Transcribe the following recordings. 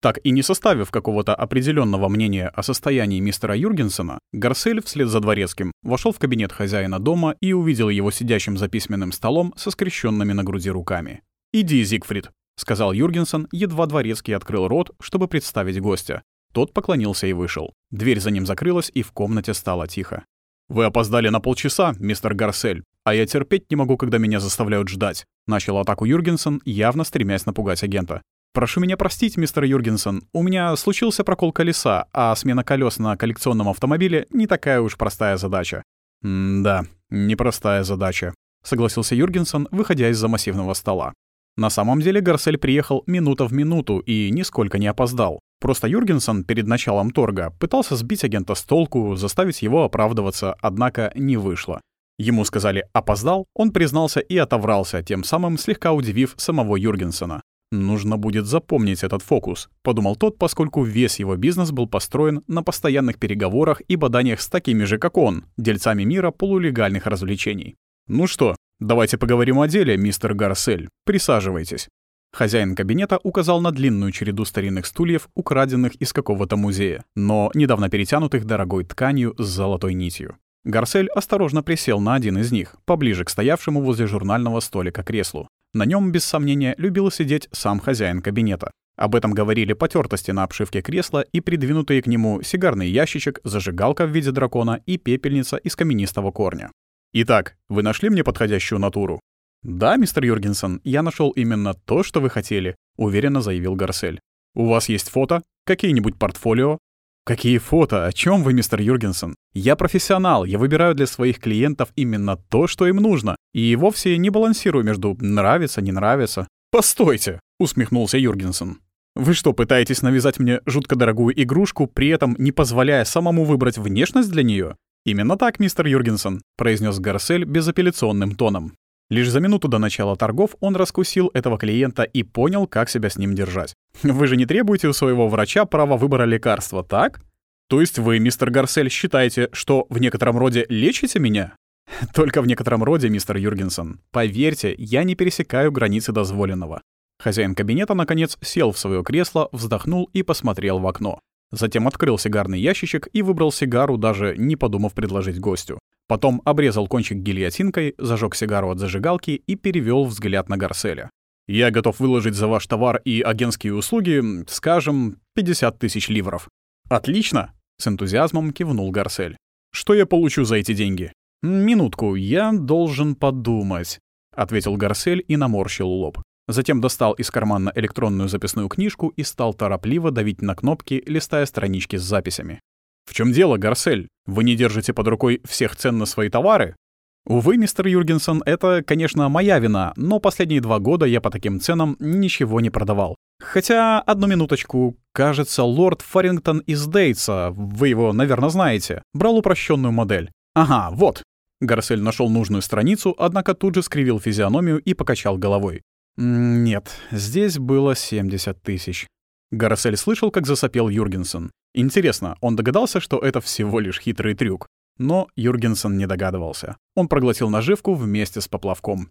Так и не составив какого-то определенного мнения о состоянии мистера Юргенсона, Гарсель вслед за дворецким вошел в кабинет хозяина дома и увидел его сидящим за письменным столом со скрещенными на груди руками. «Иди, Зигфрид», — сказал Юргенсон, едва дворецкий открыл рот, чтобы представить гостя. Тот поклонился и вышел. Дверь за ним закрылась, и в комнате стало тихо. «Вы опоздали на полчаса, мистер Гарсель, а я терпеть не могу, когда меня заставляют ждать», — начал атаку Юргенсон, явно стремясь напугать агента. «Прошу меня простить, мистер Юргенсон, у меня случился прокол колеса, а смена колес на коллекционном автомобиле не такая уж простая задача». «Да, непростая задача», — согласился Юргенсон, выходя из-за массивного стола. На самом деле Гарсель приехал минута в минуту и нисколько не опоздал. Просто Юргенсон перед началом торга пытался сбить агента с толку, заставить его оправдываться, однако не вышло. Ему сказали «опоздал», он признался и отоврался, тем самым слегка удивив самого Юргенсона. «Нужно будет запомнить этот фокус», — подумал тот, поскольку весь его бизнес был построен на постоянных переговорах и боданиях с такими же, как он, дельцами мира полулегальных развлечений. «Ну что, давайте поговорим о деле, мистер Гарсель. Присаживайтесь». Хозяин кабинета указал на длинную череду старинных стульев, украденных из какого-то музея, но недавно перетянутых дорогой тканью с золотой нитью. Гарсель осторожно присел на один из них, поближе к стоявшему возле журнального столика креслу. На нем, без сомнения, любил сидеть сам хозяин кабинета. Об этом говорили потертости на обшивке кресла и придвинутые к нему сигарный ящичек, зажигалка в виде дракона и пепельница из каменистого корня. «Итак, вы нашли мне подходящую натуру?» «Да, мистер Юргенсон, я нашел именно то, что вы хотели», — уверенно заявил Гарсель. «У вас есть фото? Какие-нибудь портфолио?» «Какие фото? О чем вы, мистер Юргенсон? Я профессионал, я выбираю для своих клиентов именно то, что им нужно, и вовсе не балансирую между нравится, не нравится». «Постойте!» — усмехнулся Юргенсон. «Вы что, пытаетесь навязать мне жутко дорогую игрушку, при этом не позволяя самому выбрать внешность для нее? «Именно так, мистер Юргенсон», — произнес Гарсель безапелляционным тоном. Лишь за минуту до начала торгов он раскусил этого клиента и понял, как себя с ним держать. Вы же не требуете у своего врача права выбора лекарства, так? То есть вы, мистер Гарсель, считаете, что в некотором роде лечите меня? Только в некотором роде, мистер Юргенсон. Поверьте, я не пересекаю границы дозволенного. Хозяин кабинета, наконец, сел в свое кресло, вздохнул и посмотрел в окно. Затем открыл сигарный ящичек и выбрал сигару, даже не подумав предложить гостю. Потом обрезал кончик гильотинкой, зажег сигару от зажигалки и перевел взгляд на Гарселя. «Я готов выложить за ваш товар и агентские услуги, скажем, 50 тысяч ливров». «Отлично!» — с энтузиазмом кивнул Гарсель. «Что я получу за эти деньги?» «Минутку, я должен подумать», — ответил Гарсель и наморщил лоб. Затем достал из кармана электронную записную книжку и стал торопливо давить на кнопки, листая странички с записями. «В чем дело, Гарсель? Вы не держите под рукой всех цен на свои товары?» «Увы, мистер Юргенсон, это, конечно, моя вина, но последние два года я по таким ценам ничего не продавал. Хотя, одну минуточку, кажется, лорд Фарингтон из Дейтса, вы его, наверное, знаете, брал упрощенную модель. Ага, вот». Гарсель нашел нужную страницу, однако тут же скривил физиономию и покачал головой. «Нет, здесь было 70 тысяч». Гарсель слышал, как засопел Юргенсон. Интересно, он догадался, что это всего лишь хитрый трюк? Но Юргенсон не догадывался. Он проглотил наживку вместе с поплавком.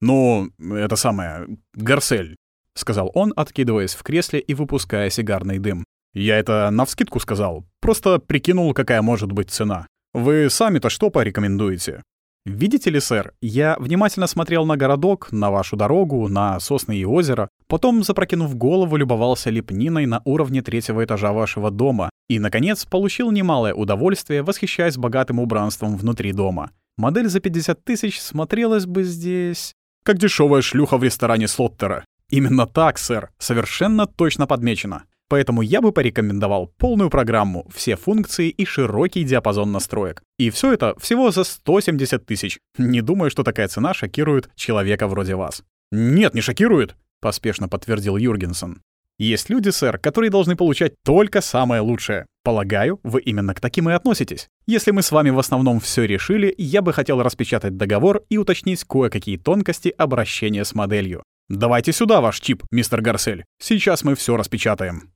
«Ну, это самое... Гарсель», — сказал он, откидываясь в кресле и выпуская сигарный дым. «Я это навскидку сказал. Просто прикинул, какая может быть цена. Вы сами-то что порекомендуете?» «Видите ли, сэр, я внимательно смотрел на городок, на вашу дорогу, на сосны и озеро, потом, запрокинув голову, любовался лепниной на уровне третьего этажа вашего дома и, наконец, получил немалое удовольствие, восхищаясь богатым убранством внутри дома. Модель за 50 тысяч смотрелась бы здесь... Как дешевая шлюха в ресторане Слоттера. Именно так, сэр, совершенно точно подмечено. Поэтому я бы порекомендовал полную программу, все функции и широкий диапазон настроек. И все это всего за 170 тысяч. Не думаю, что такая цена шокирует человека вроде вас. «Нет, не шокирует», — поспешно подтвердил Юргенсон. «Есть люди, сэр, которые должны получать только самое лучшее. Полагаю, вы именно к таким и относитесь. Если мы с вами в основном все решили, я бы хотел распечатать договор и уточнить кое-какие тонкости обращения с моделью. Давайте сюда ваш чип, мистер Гарсель. Сейчас мы все распечатаем».